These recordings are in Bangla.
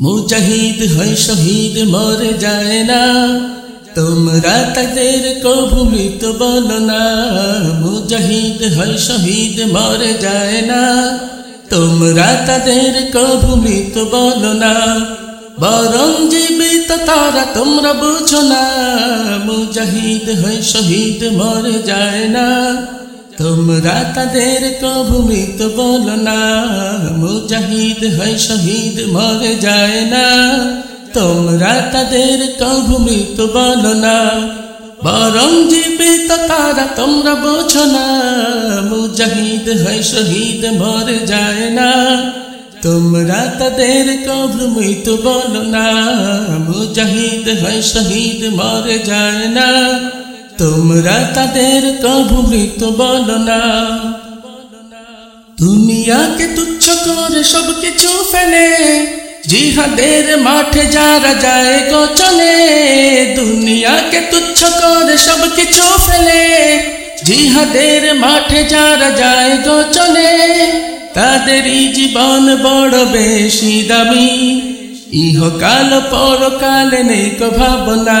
মুজাহিদ হয় শহীদ, মরে যায় না। তোমরা তাদের কবু মৃত বলো না। মুজাহিদ হয় শহীদ, মরে যায় না। তোমরা তাদের কবু মৃত বলো না। বরং জীবিত তারা তোমরা বুঝো না। মুজাহিদ হয় শহীদ, মরে যায় না। তোমরা তাদের কবু মৃত বলো না। মুজাহিদ হয় শহীদ, মরে যায় না। তোমরা তাদের কবু মৃত বলো না। বরং জীবিত তারা তোমরা বোঝো না। মুজাহিদ হয় শহীদ, মরে যায় না। তোমরা তাদের কবু মৃত বলো না। মুজাহিদ হয় শহীদ, মরে যায় না। তোমরা তাদের কবু মৃত বলো না। দুনিয়াকে তুচ্ছ করে সব কিছু ফেলে, জিহাদের মাঠে যারা যায় গোচলে দুনিয়াকে তুচ্ছ করে সব কিছু ফেলে, জিহাদের মাঠে যারা যায় গোচলে তাদেরই জীবন বড় বেশি দামি। ইহকাল পরকাল নেই কো ভাবনা।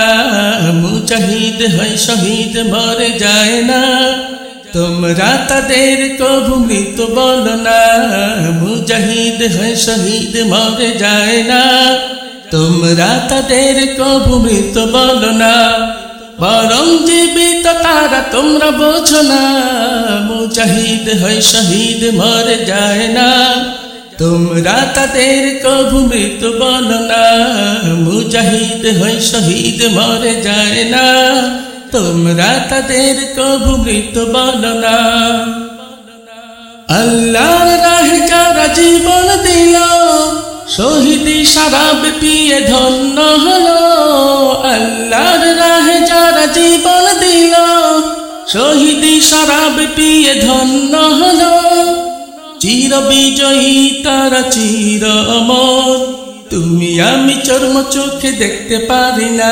মুজাহিদ হয় শহীদ, মরে যায় না। তোমরা তাদের কবু মৃত বল না। মুজাহিদ হয় শহীদ, মরে যায় না। তোমরা তাদের কবু মৃত বল না। বরং জীবিত তারা তোমরা বোঝো না। মুজাহিদ হয় শহীদ, মরে যায় না। তোমরা তাদের কবু মৃত বল না। মুজাহিদ হয় শহীদ মরে যায় না। তোমরা তাদের কবু মৃত বল না। আল্লাহর রাহে যারা জীবন দিল, শহীদি সারাব পিয়ে ধন্য হলো। আল্লাহর রাহে যারা জীবন দিল, শহীদি সারাব পিয়ে ধন্য হলো। চির বিজয়ী, তারা চির অমর। তুমি আমি চর্ম চোখে দেখতে পারি না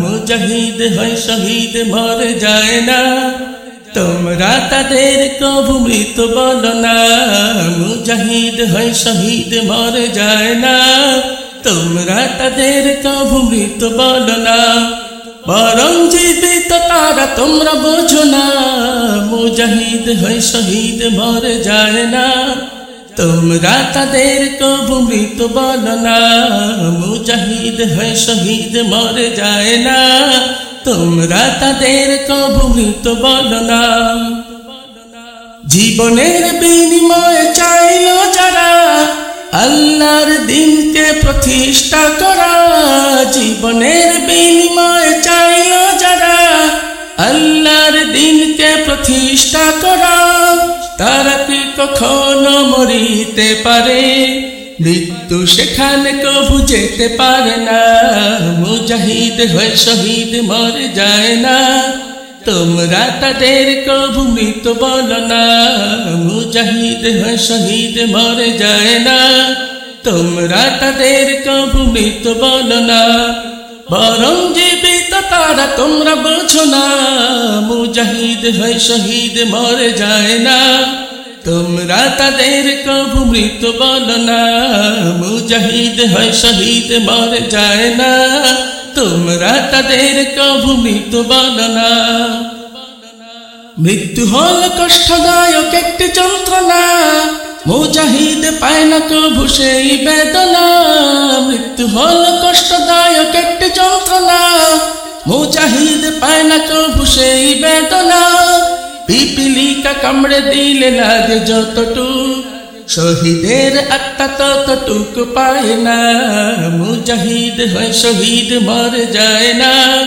মুজাহিদ হয়, শহীদ মরে যায় না। তোমরা তাদের কবু মৃত বল না মুজাহিদ হয়, শহীদ মরে যায় না। তোমরা তাদের কবু মৃত বল না। বরং জীবিত তারা, তোমরা বোঝো না। মুজাহিদ হয় শহীদ মরে যায় না। তোমরা তাদের কবু মৃত বল না। মুজাহিদ হয় শহীদ মরে যায় না। তোমরা তাদের কবু মৃত বল না। জীবনের বিনিময়ে চাইল যারা, আল্লাহর দিনকে প্রতিষ্ঠা করা। জীবনের বিনিময়ে প্রতিষ্ঠা করা, তারা কি কখনো মরিতে পারে? মৃত্যু সেখানে কবু যেতে পারে না। মুজাহিদ হয়ে শহীদ মরে যায় না। তোমরা তাদের কবু মৃত বল না। মুজাহিদ হয়ে শহীদ মরে যায় না। তোমরা তাদের কবু মৃত বল না। বরং জীবিত তারা তোমরা বোঝো না, মুজাহিদ হয় শহীদ, মরে যায় না। তোমরা তাদের কবু মৃত বল না, মুজাহিদ হয় শহীদ, মরে যায় না। তোমরা তাদের কবু মৃত বল না। মৃত্যু হল কষ্টদায়ক একটি যন্ত্রণা, মুজাহিদ পায় না কবু সেই বেদনা। মৃত্যু হল কষ্টদায়ক একটি যন্ত্রণা মুজাহিদ পায় না সেই বেদনা। পিপিলিকা কামড়ে দিলে লাগে যতটুক। শহীদের আত্মা ততটুক পায় না। মুজাহিদ হয় শহীদ, মর যায় না।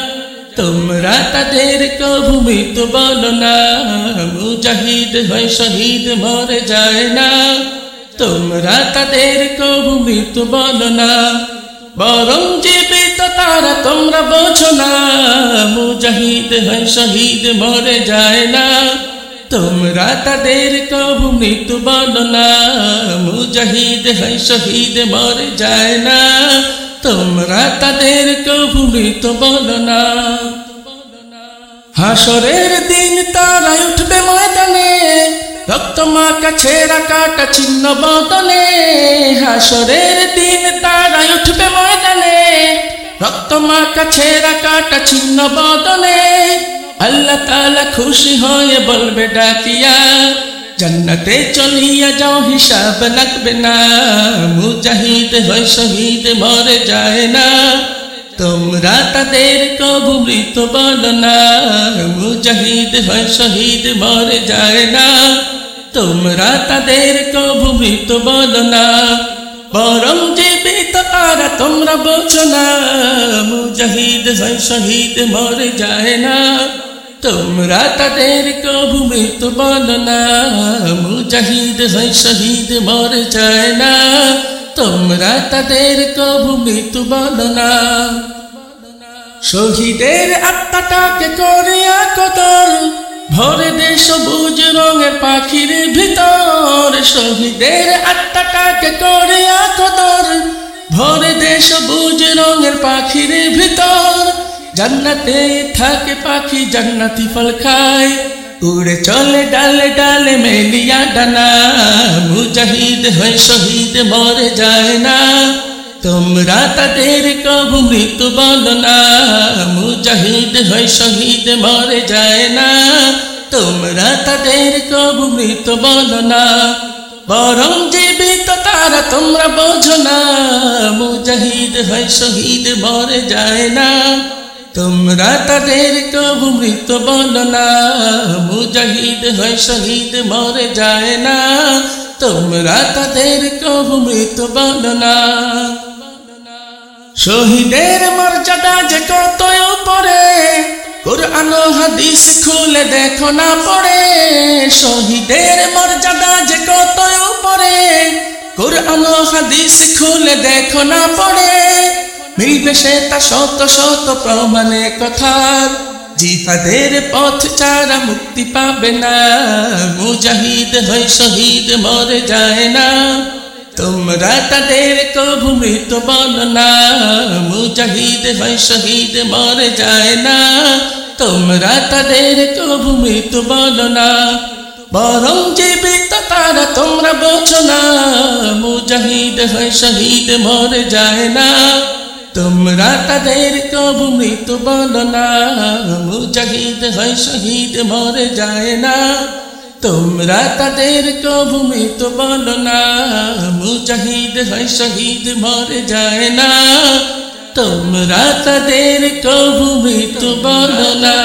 তোমরা তাদের কবু মৃত বল না। মুজাহিদ হয় শহীদ, মর যায় না। তোমরা তাদের কবু মৃত বল না। বরং তারা তোমরা বোঝো না, মুজাহিদ হয় শহীদ, মরে যায় না। তোমরা তাদের কবু মৃত বল না, মুজাহিদ হয় শহীদ, মরে যায় না। তোমরা তাদের কবু মৃত বল না। হাসরের দিন তারা উঠবে ময়দানে, রক্ত মাকা কাছে কাটা ছিন্ন বদনে। হাসরের দিন ময়দানে মাকা ছেঁড়া কাটা ছিন্ন বদনে আল্লাহ তালা খুশি হয়ে বলবে, ডাকিয়া, জন্নতে চলিয়া যাও, হিসাব লাগবে না। মুজাহিদ হয় শহীদ মরে যায় না। তোমরা তাদের কবু মৃত বল না। মুজাহিদ হয় শহীদ মরে যায় না। তোমরা তাদের কবু মৃত বল না। তোমরা বোঝো না, মুজাহিদ হয় শহীদ, মরে যায় না। তোমরা তাদের কবু মৃত বল না, মুজাহিদ হয় শহীদ, মরে যায় না। তোমরা তাদের কবু মৃত্যু বল না। শহীদের আত্মাটাকে করে কদর ভরে দে সবুজ রঙের পাখির ভিতর। শহীদের আত্মাটাকে ভরে দে সবুজ রঙের পাখির ভিতর। জান্নাতে থাকে পাখি, জান্নাতি ফল খায়। উড়ে চলে ডালে ডালে মেলিয়া ডানা। মুজাহিদ হয় শহীদ মরে যায় না। তোমরা তাদের কবু মৃত্যু বল না। মুজাহিদ হয় শহীদ মরে যায় না। তোমরা তাদের কবু মৃত্যু বল না। বরং জীবিত তারা তোমরা বোঝো না, মুজাহিদ হয় শহীদ, মরে যায় না। তোমরা তাদের কবু মৃত বল না, মুজাহিদ হয় শহীদ, মরে যায় না। তোমরা তাদের কবু মৃত বল না। শহীদের মর্যাদা যে কত উপরে, কোরআন হাদিস খুলে দেখো না পড়ে। শহীদের মর্যাদা যে কত উপরে কোরআন হাদিস খুলে দেখো না পড়ে। মিলবে সে তা শত শত প্রমাণে কথার। জিহাদের পথ ছাড়া মুক্তি পাবে না। মুজাহিদ হয় শহীদ মরে যায় না। তোমরা তাদের কবু মৃত বল না। মুজাহিদ হয় শহীদ মরে যায় না। তোমরা তাদের কবু মৃত বল না। বরং জীবিত তারা তোমরা বোঝো না। মুজাহিদ হয় শহীদ, মরে যায় না। তোমরা তাদের কবু মৃত বল না। মুজাহিদ হয় শহীদ, মরে যায় না। তোমরা তাদের কবু মৃত বল না। মুজাহিদ হয় শহীদ, মরে যায় না। তোমরা তাদের কবু মৃত বল না।